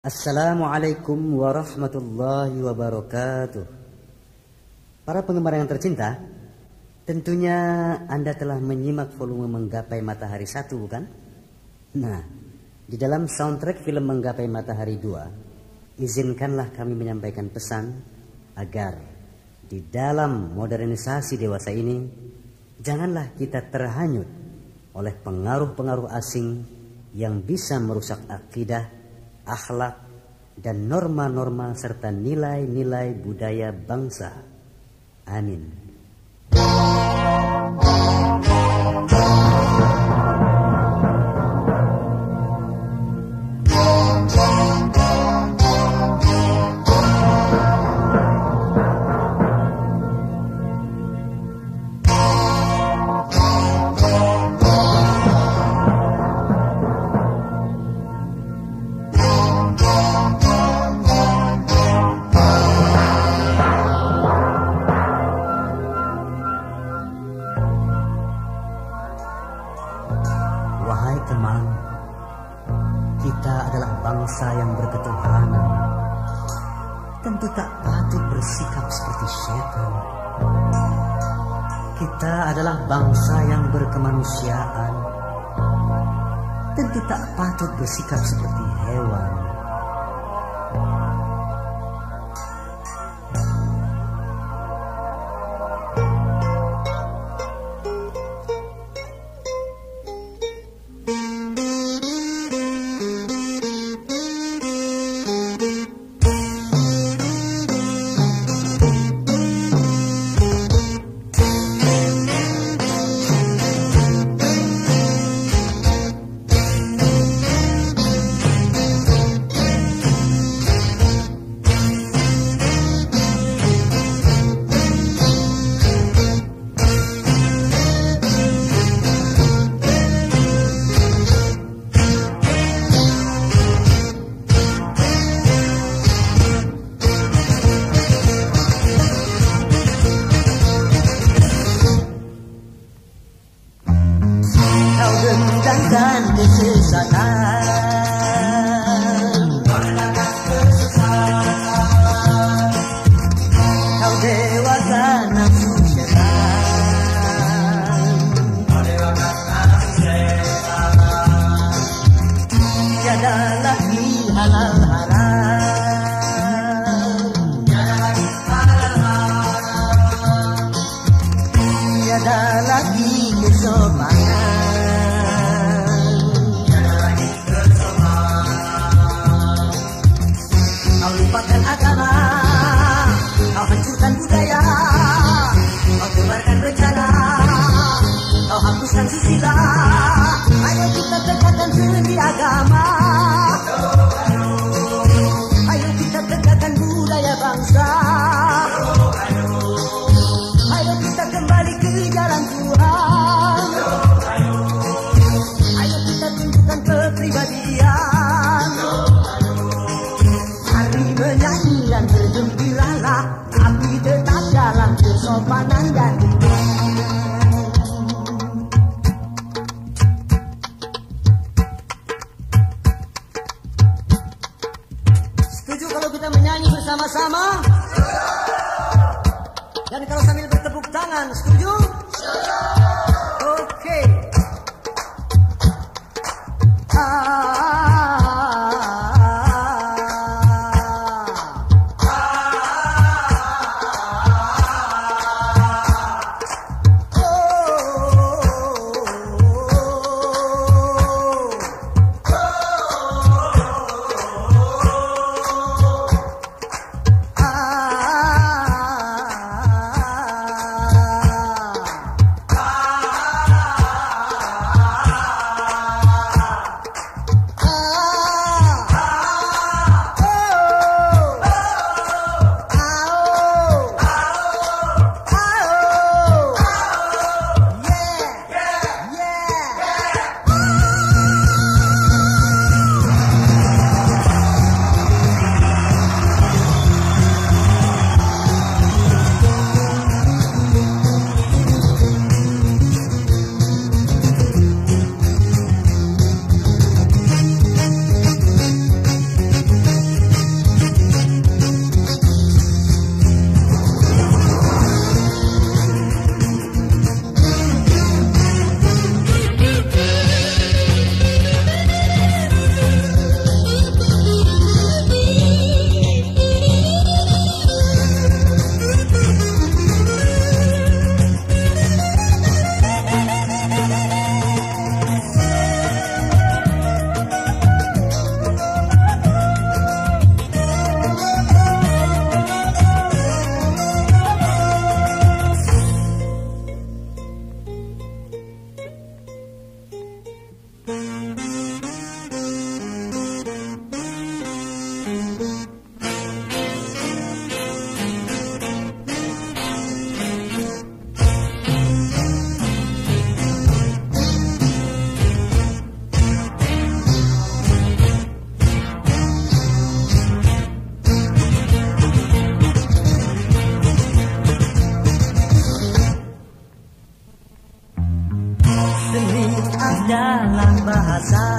Assalamualaikum warahmatullahi wabarakatuh. Para penggemar yang tercinta, tentunya Anda telah menyimak volume Menggapai Matahari 1 bukan? Nah, di dalam soundtrack film Menggapai Matahari 2, izinkanlah kami menyampaikan pesan agar di dalam modernisasi dewasa ini janganlah kita terhanyut oleh pengaruh-pengaruh asing yang bisa merusak akidah akhlak, dan norma-norma serta nilai-nilai budaya bangsa. Amin. Tak patut bersikap seperti hewan. Dalam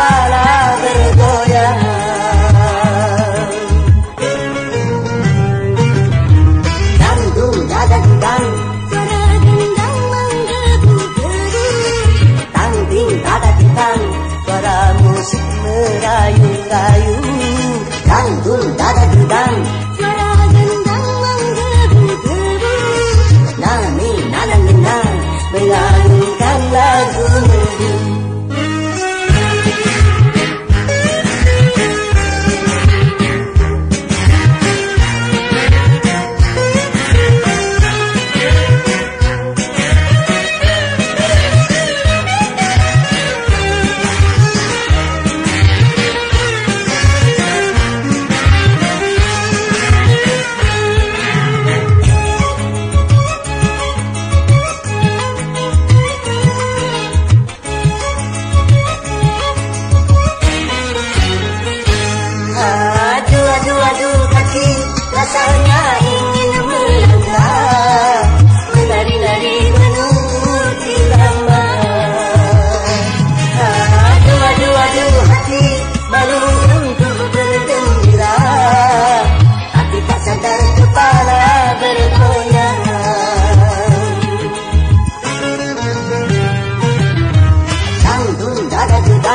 para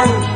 Bye.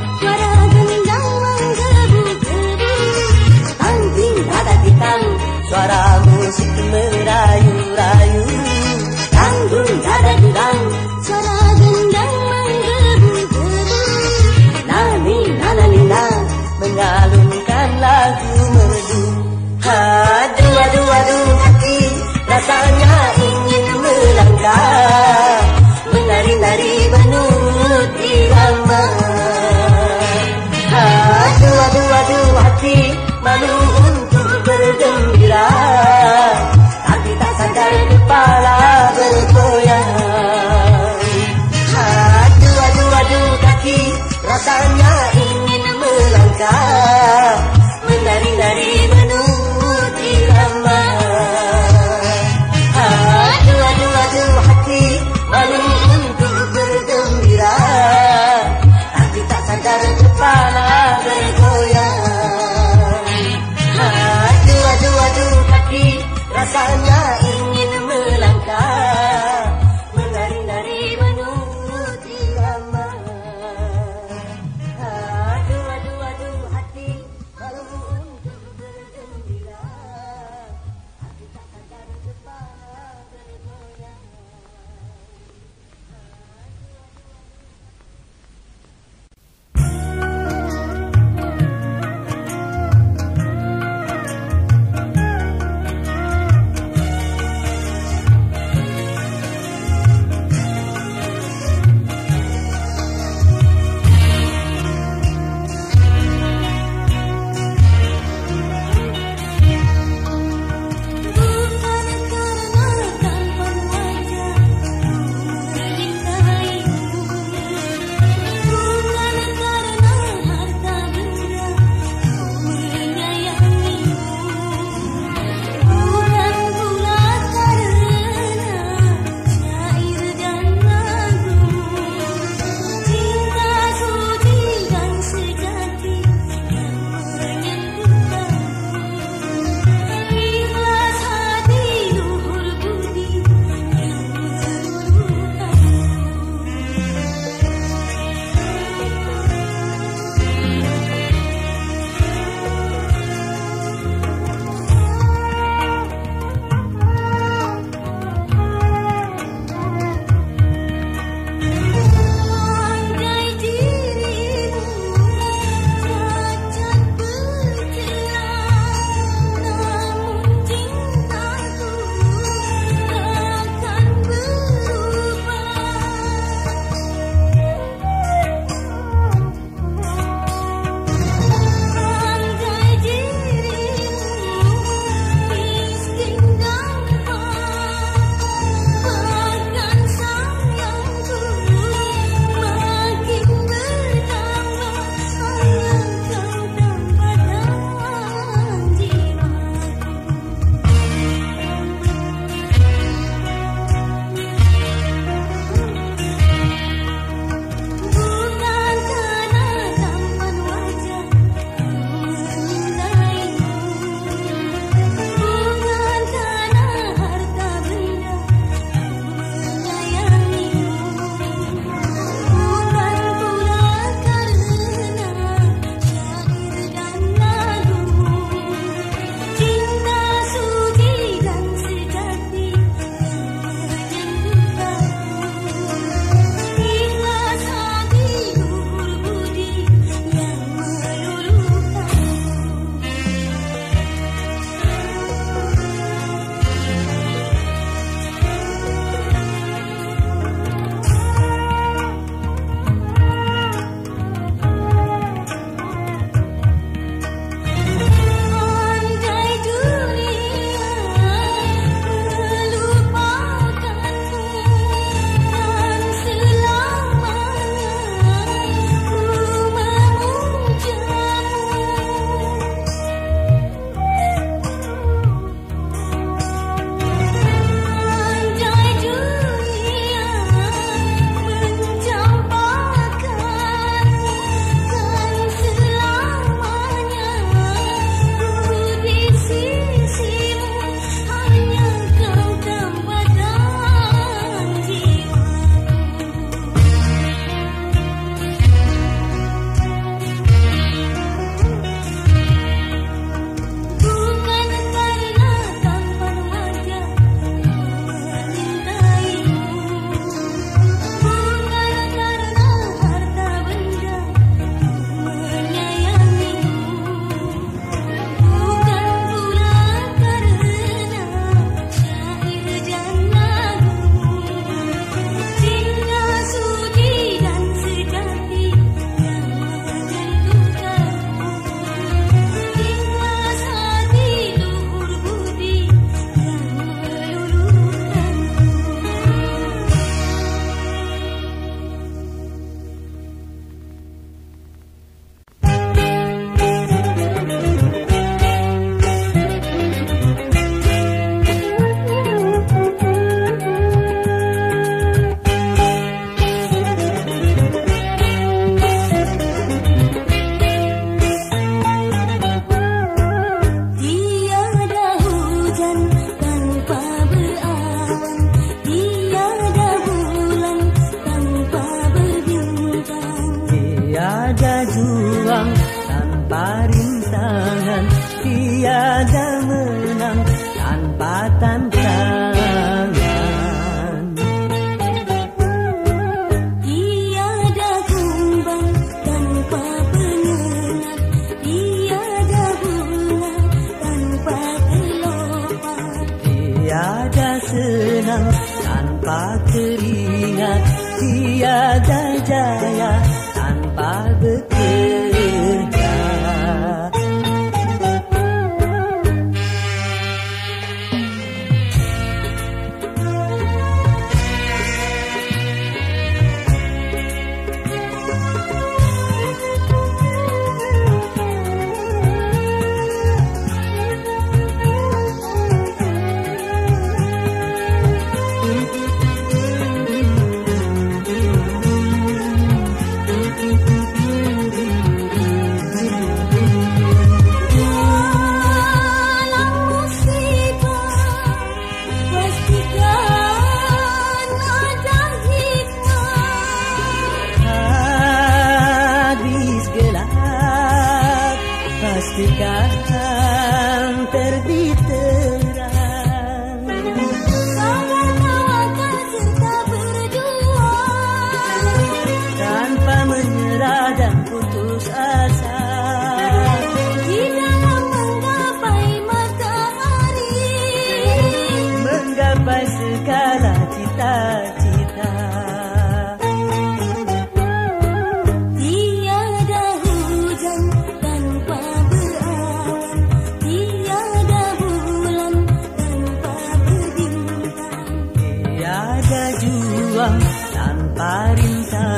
parinta